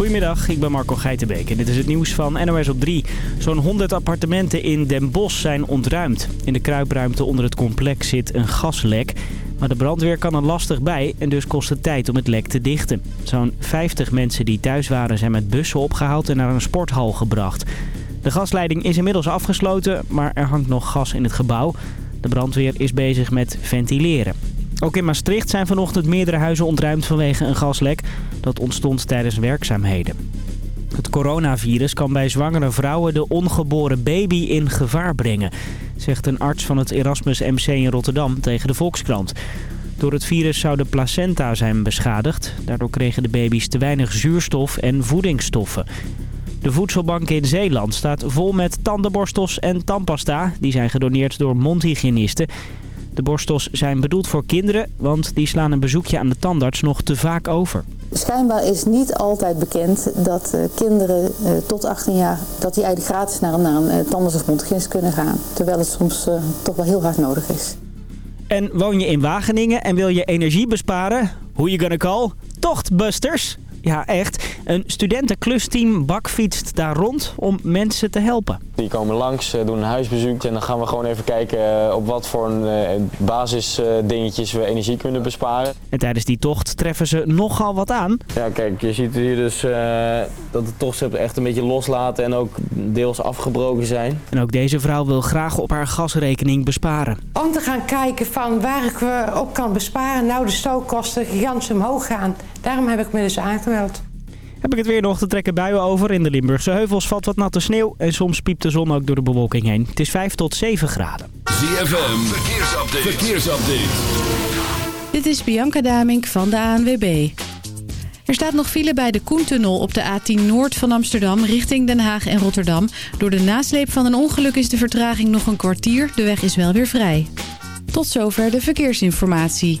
Goedemiddag, ik ben Marco Geitenbeek en dit is het nieuws van NOS op 3. Zo'n 100 appartementen in Den Bosch zijn ontruimd. In de kruipruimte onder het complex zit een gaslek. Maar de brandweer kan er lastig bij en dus kost het tijd om het lek te dichten. Zo'n 50 mensen die thuis waren zijn met bussen opgehaald en naar een sporthal gebracht. De gasleiding is inmiddels afgesloten, maar er hangt nog gas in het gebouw. De brandweer is bezig met ventileren. Ook in Maastricht zijn vanochtend meerdere huizen ontruimd vanwege een gaslek. Dat ontstond tijdens werkzaamheden. Het coronavirus kan bij zwangere vrouwen de ongeboren baby in gevaar brengen, zegt een arts van het Erasmus MC in Rotterdam tegen de Volkskrant. Door het virus zou de placenta zijn beschadigd. Daardoor kregen de baby's te weinig zuurstof en voedingsstoffen. De voedselbank in Zeeland staat vol met tandenborstels en tandpasta. Die zijn gedoneerd door mondhygiënisten. De borstels zijn bedoeld voor kinderen, want die slaan een bezoekje aan de tandarts nog te vaak over. Schijnbaar is niet altijd bekend dat uh, kinderen uh, tot 18 jaar dat die eigenlijk gratis naar, naar een uh, tandarts of mondhygiënist kunnen gaan. Terwijl het soms toch wel heel hard nodig is. En woon je in Wageningen en wil je energie besparen? Hoe you gonna call? Tochtbusters! Ja, echt. Een studentenklusteam bakfietst daar rond om mensen te helpen. Die komen langs, doen een huisbezoek en dan gaan we gewoon even kijken op wat voor een basisdingetjes we energie kunnen besparen. En tijdens die tocht treffen ze nogal wat aan. Ja, kijk, je ziet hier dus uh, dat de tochtschepen echt een beetje loslaten en ook deels afgebroken zijn. En ook deze vrouw wil graag op haar gasrekening besparen. Om te gaan kijken van waar ik op kan besparen, nou de stookkosten gigantisch omhoog gaan. Daarom heb ik me dus aangemeld. Heb ik het weer nog te trekken buien over. In de Limburgse heuvels valt wat natte sneeuw. En soms piept de zon ook door de bewolking heen. Het is 5 tot 7 graden. ZFM, verkeersupdate. verkeersupdate. Dit is Bianca Damink van de ANWB. Er staat nog file bij de Koentunnel op de A10 Noord van Amsterdam richting Den Haag en Rotterdam. Door de nasleep van een ongeluk is de vertraging nog een kwartier. De weg is wel weer vrij. Tot zover de verkeersinformatie.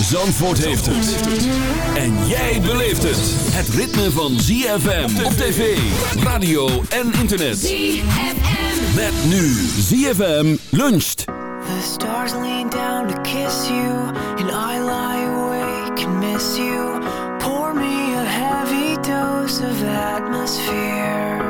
Zandvoort heeft het. En jij beleeft het. Het ritme van ZFM op tv, radio en internet. ZFM. Met nu ZFM luncht. The stars lean down to kiss you. And I lie awake and miss you. Pour me a heavy dose of atmosphere.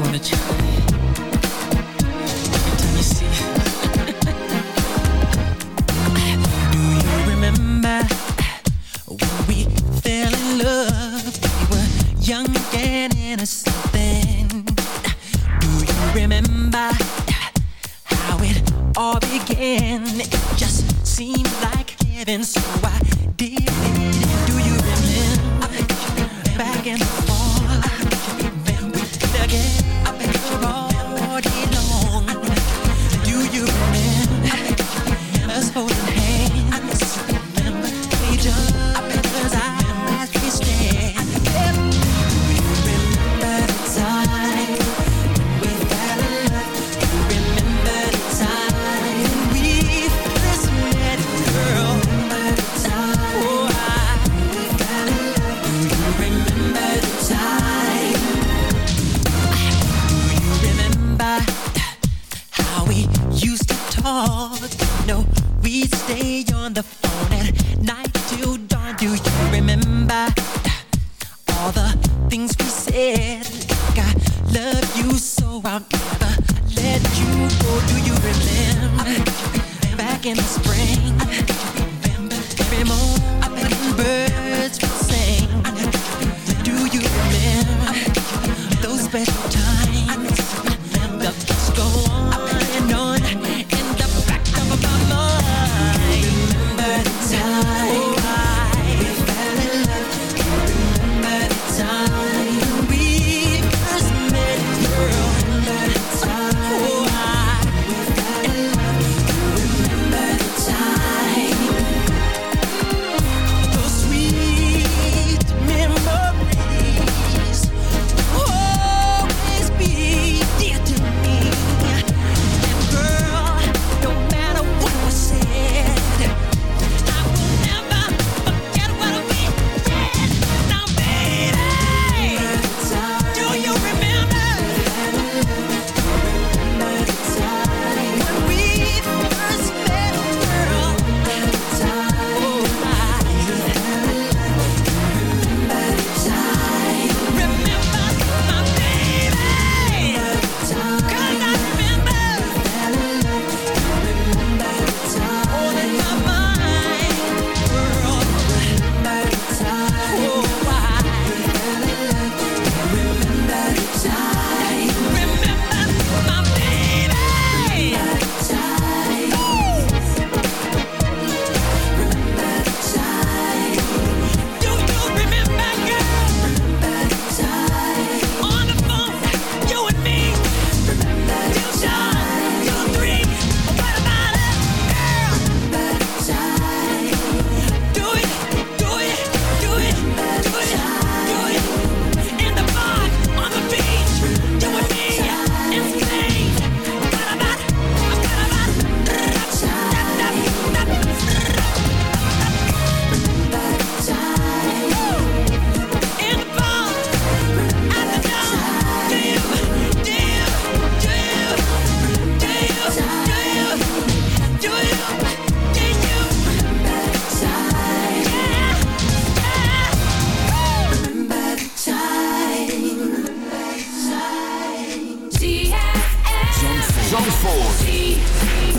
wanna challenge Zandvoort.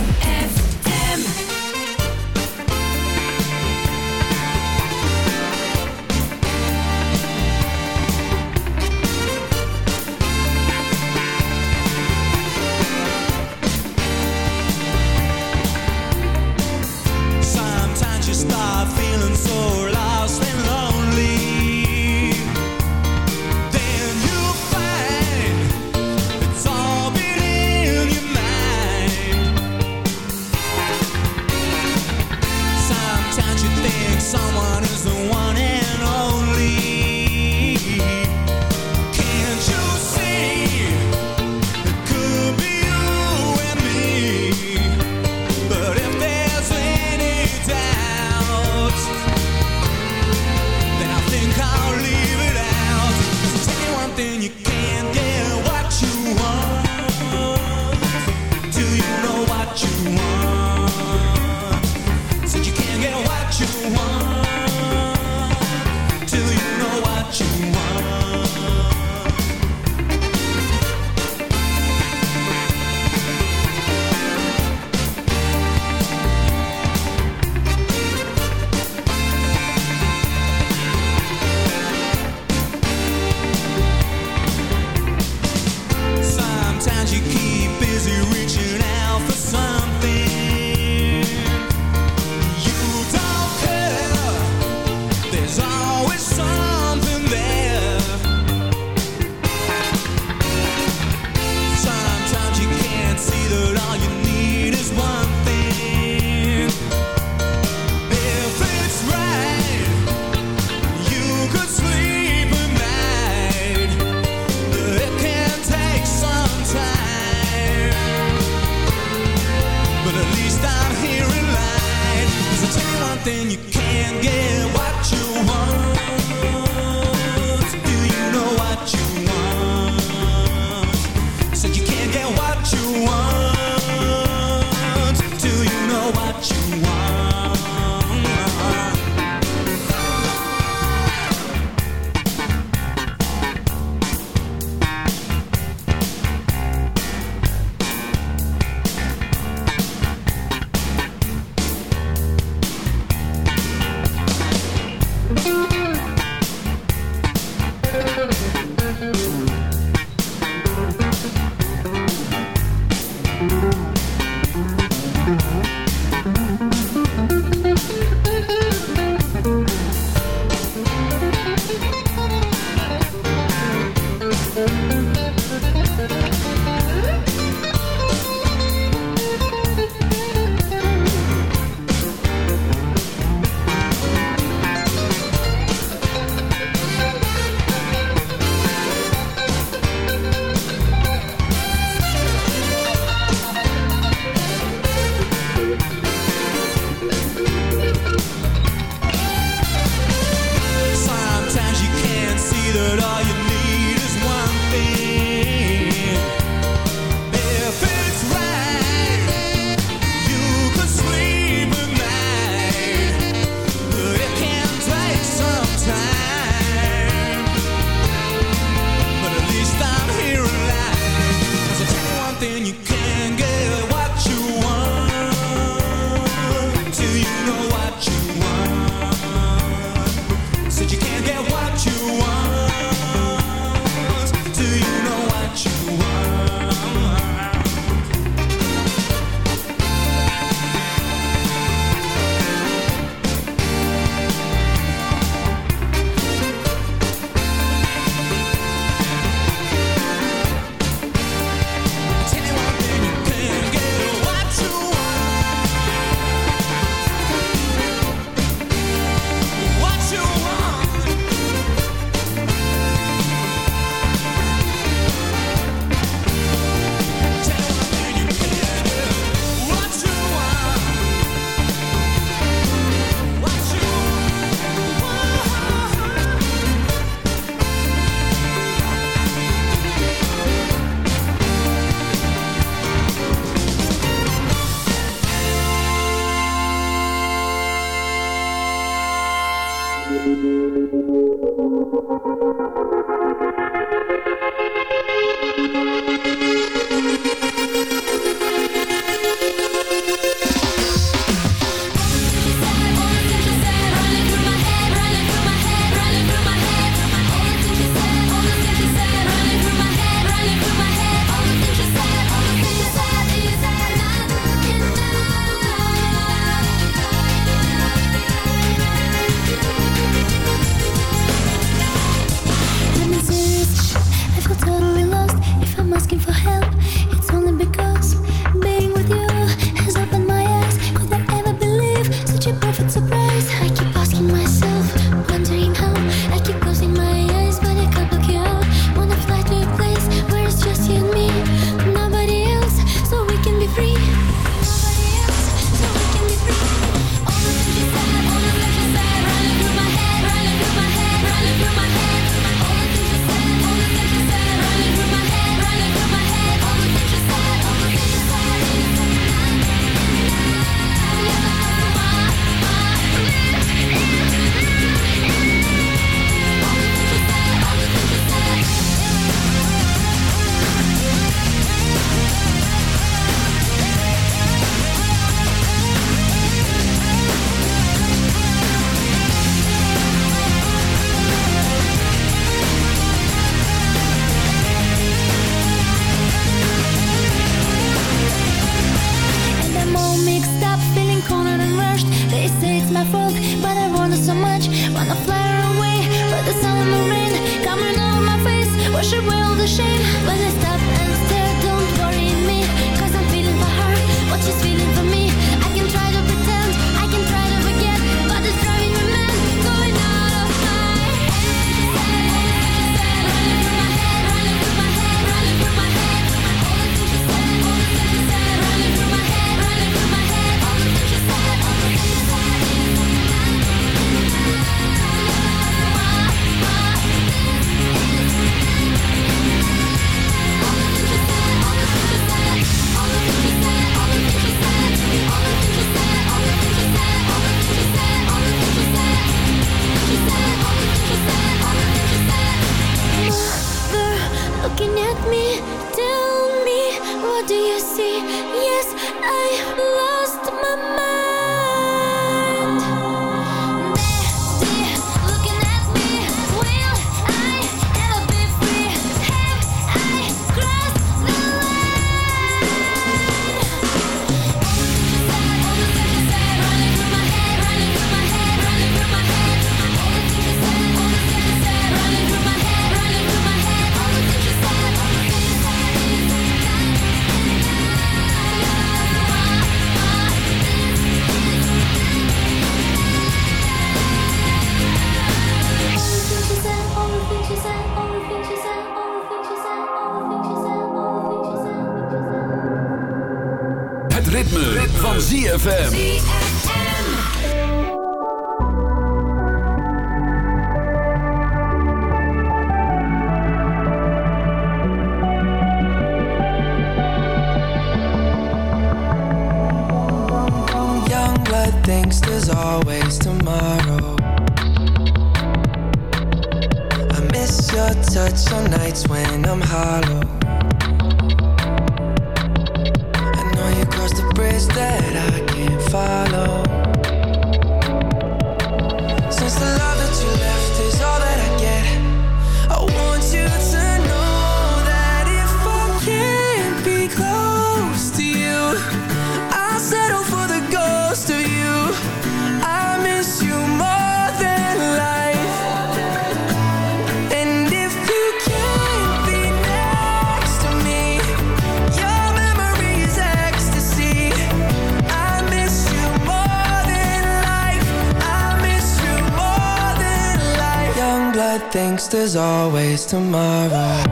head thinks there's always tomorrow.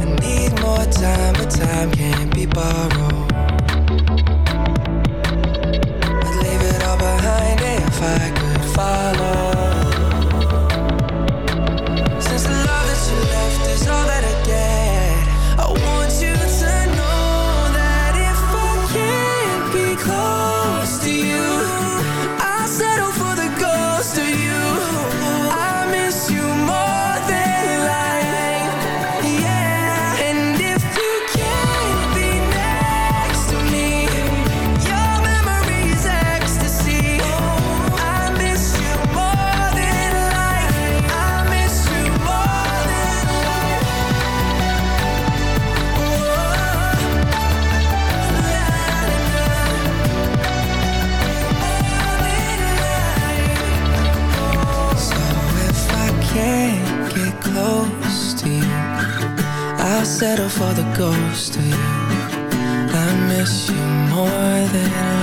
I need more time, but time can't be borrowed. I'd leave it all behind if I could follow. more than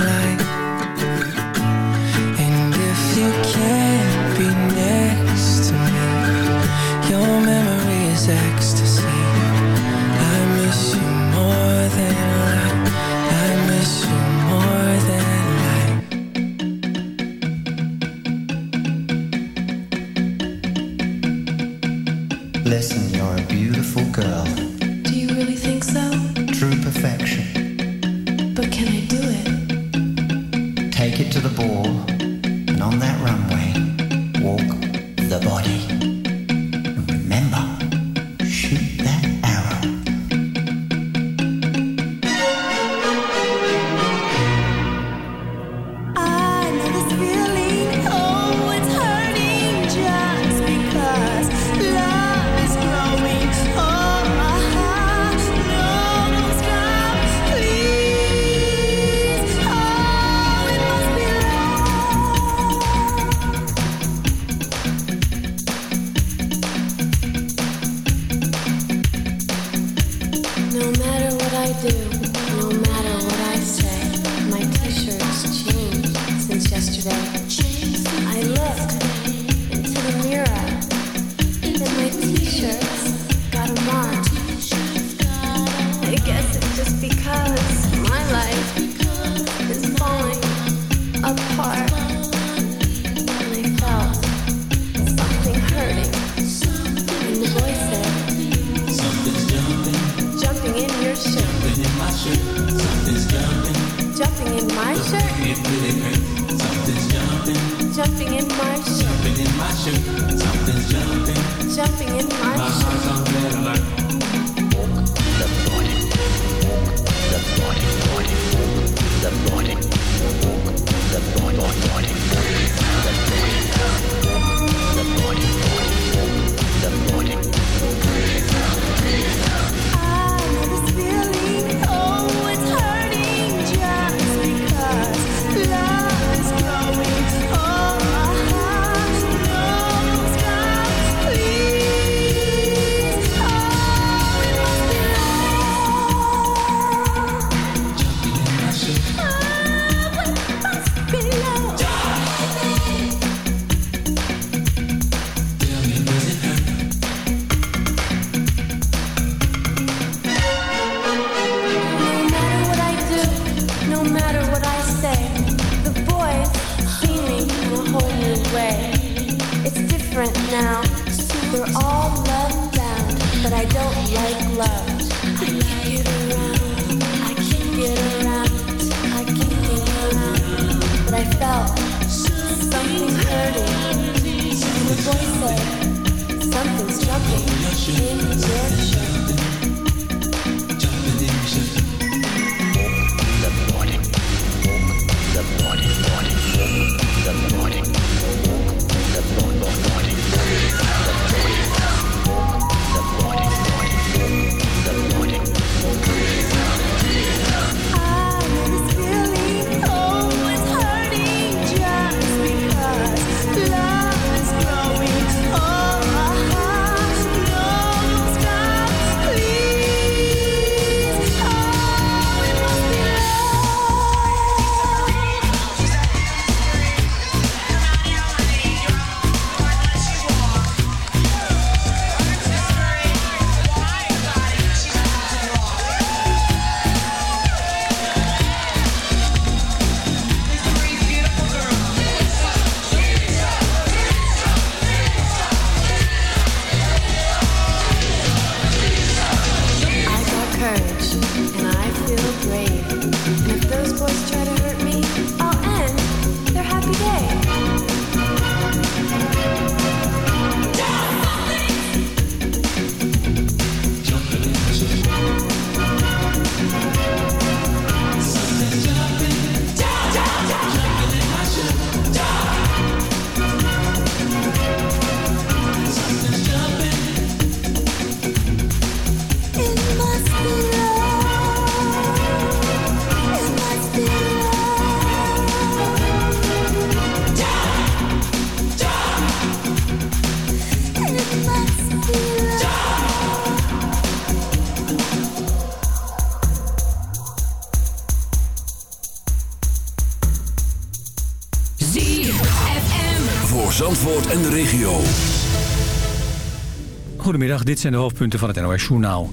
dit zijn de hoofdpunten van het NOS-journaal.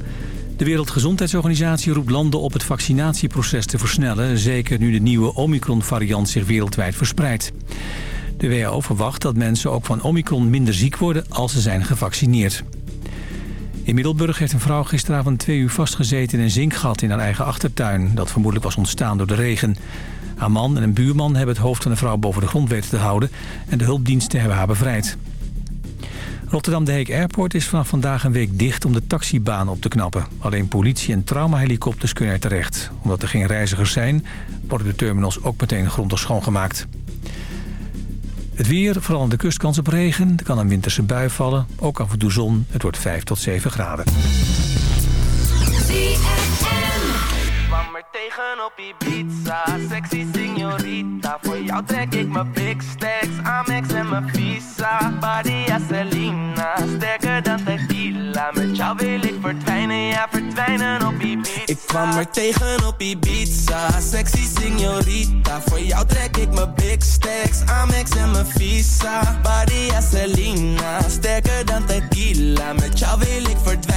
De Wereldgezondheidsorganisatie roept landen op het vaccinatieproces te versnellen... zeker nu de nieuwe Omicron-variant zich wereldwijd verspreidt. De WHO verwacht dat mensen ook van Omicron minder ziek worden als ze zijn gevaccineerd. In Middelburg heeft een vrouw gisteravond twee uur vastgezeten in een zinkgat in haar eigen achtertuin... dat vermoedelijk was ontstaan door de regen. Haar man en een buurman hebben het hoofd van de vrouw boven de grond weten te houden... en de hulpdiensten hebben haar bevrijd. Rotterdam De Heek Airport is vanaf vandaag een week dicht om de taxibaan op te knappen. Alleen politie- en traumahelikopters kunnen er terecht. Omdat er geen reizigers zijn, worden de terminals ook meteen grondig schoongemaakt. Het weer, vooral aan de kust kans op regen. Er kan een winterse bui vallen, ook af en toe zon. Het wordt 5 tot 7 graden. Tegen op Ibiza. Sexy signorita Voor jou trek ik mijn big stacks. Amex en mijn visa Badia Selena. Sterker dan tequila Met jou wil ik verdwijnen. Ja, verdwijnen op Ibiza. Ik kwam er tegen op Ibiza. Sexy signorita Voor jou trek ik mijn big stacks. Amex en mijn visa Badia Selena. Sterker dan tequila Met jou wil ik verdwijnen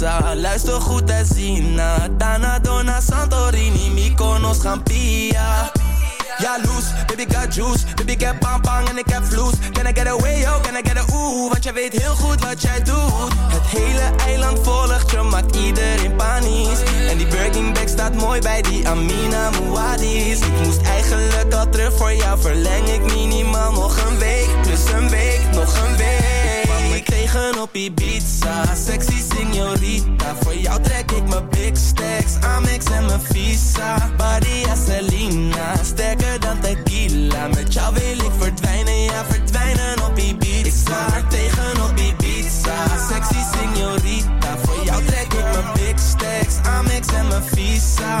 Luister goed en zien. Dana, Dona, Santorini, Mykonos, Gampia. Ja, loose, baby got juice. Baby ik heb bang en ik heb vloes. Can I get away, yo, can I get a ooh? Want jij weet heel goed wat jij doet. Het hele eiland volgt je, maakt iedereen panisch. En die Birkin bag staat mooi bij die Amina Muadis Ik moest eigenlijk al terug voor jou Verleng ik minimaal nog een week. Plus een week, nog een week me tegen op Ibiza. Sexy signorita. Voor jou trek ik mijn big stacks. Amex en mijn visa. Badia Selena. Sterker dan tequila. Met jou wil ik verdwijnen. Ja verdwijnen op Ibiza. Ik kwam er tegen op Ibiza. Sexy signorita. Voor jou trek ik mijn big stacks. Amex en mijn visa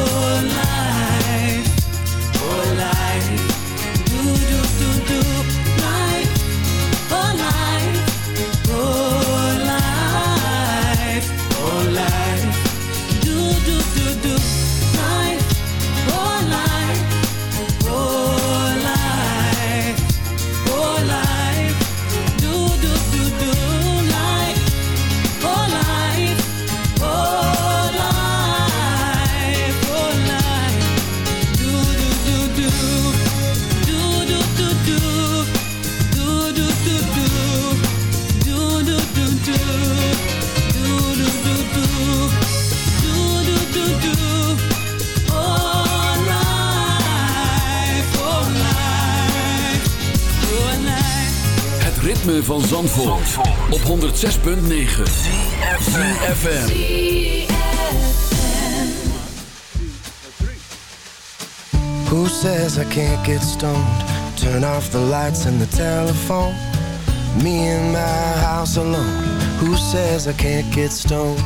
van Zandvoort, op 106.9 FM. Who says I can't get stoned? Turn off the lights and the telephone. Me in my house alone. Who says I can't get stoned?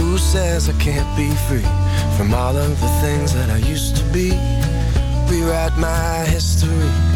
Who says I can't be free from all of the things that I used to be? Rewrite my history.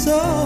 So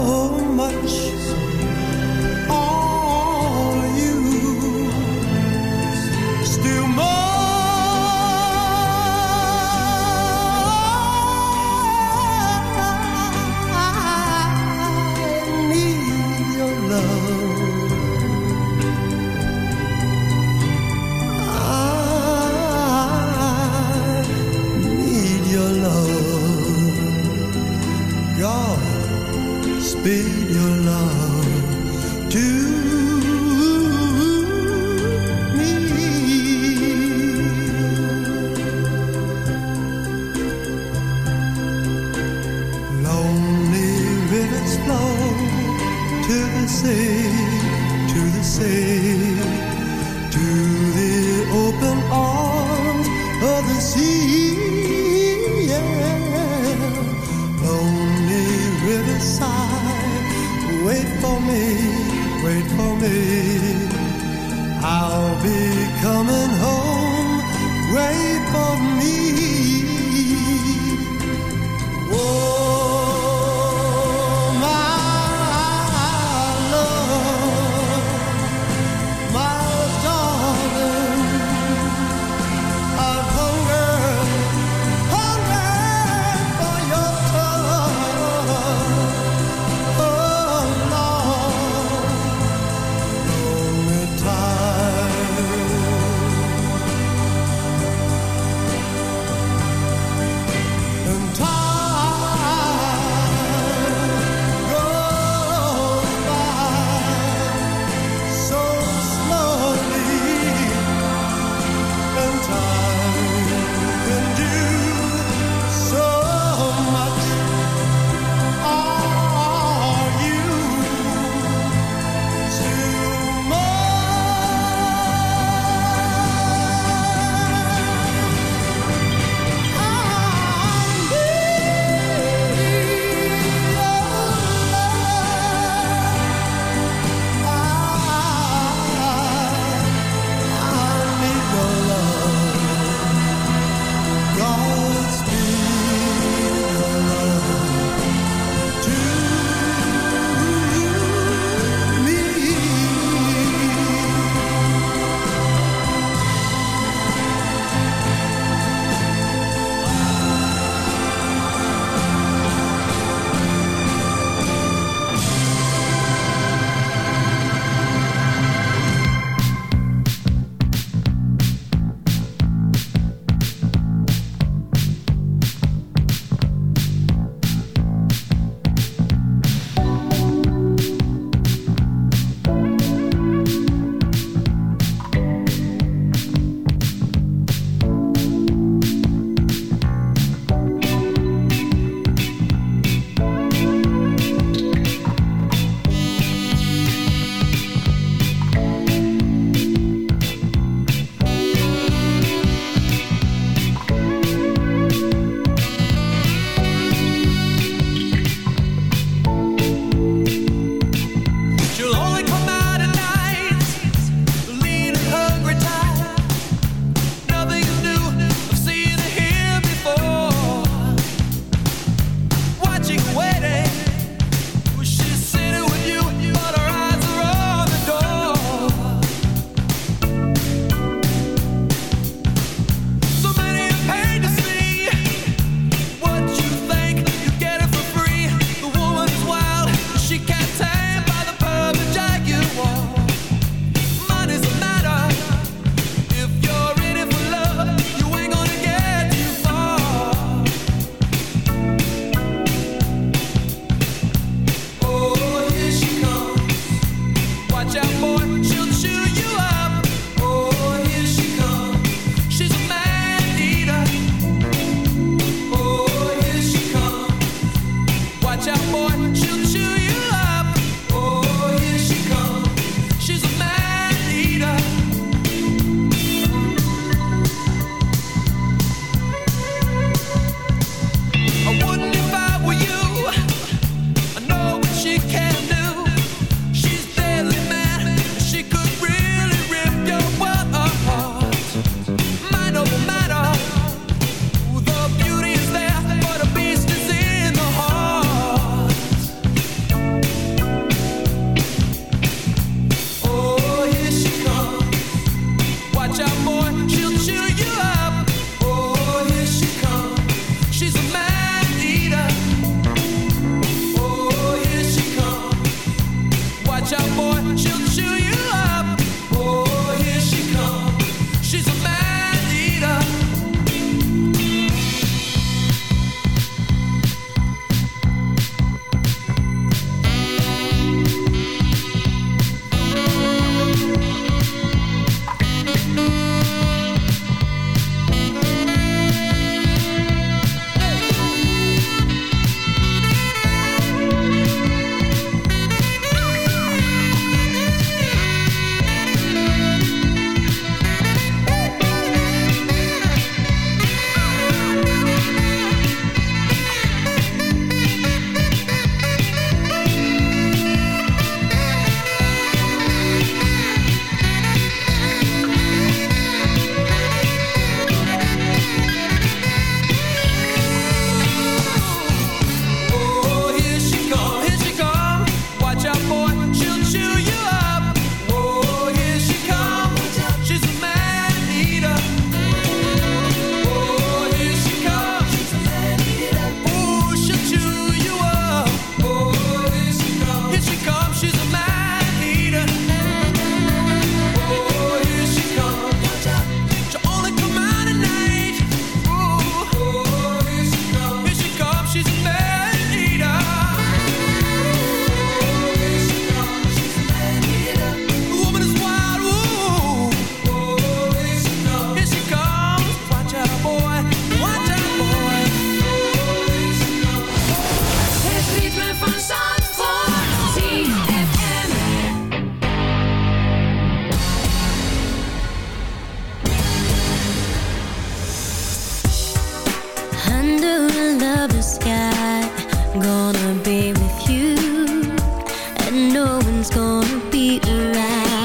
no one's gonna be around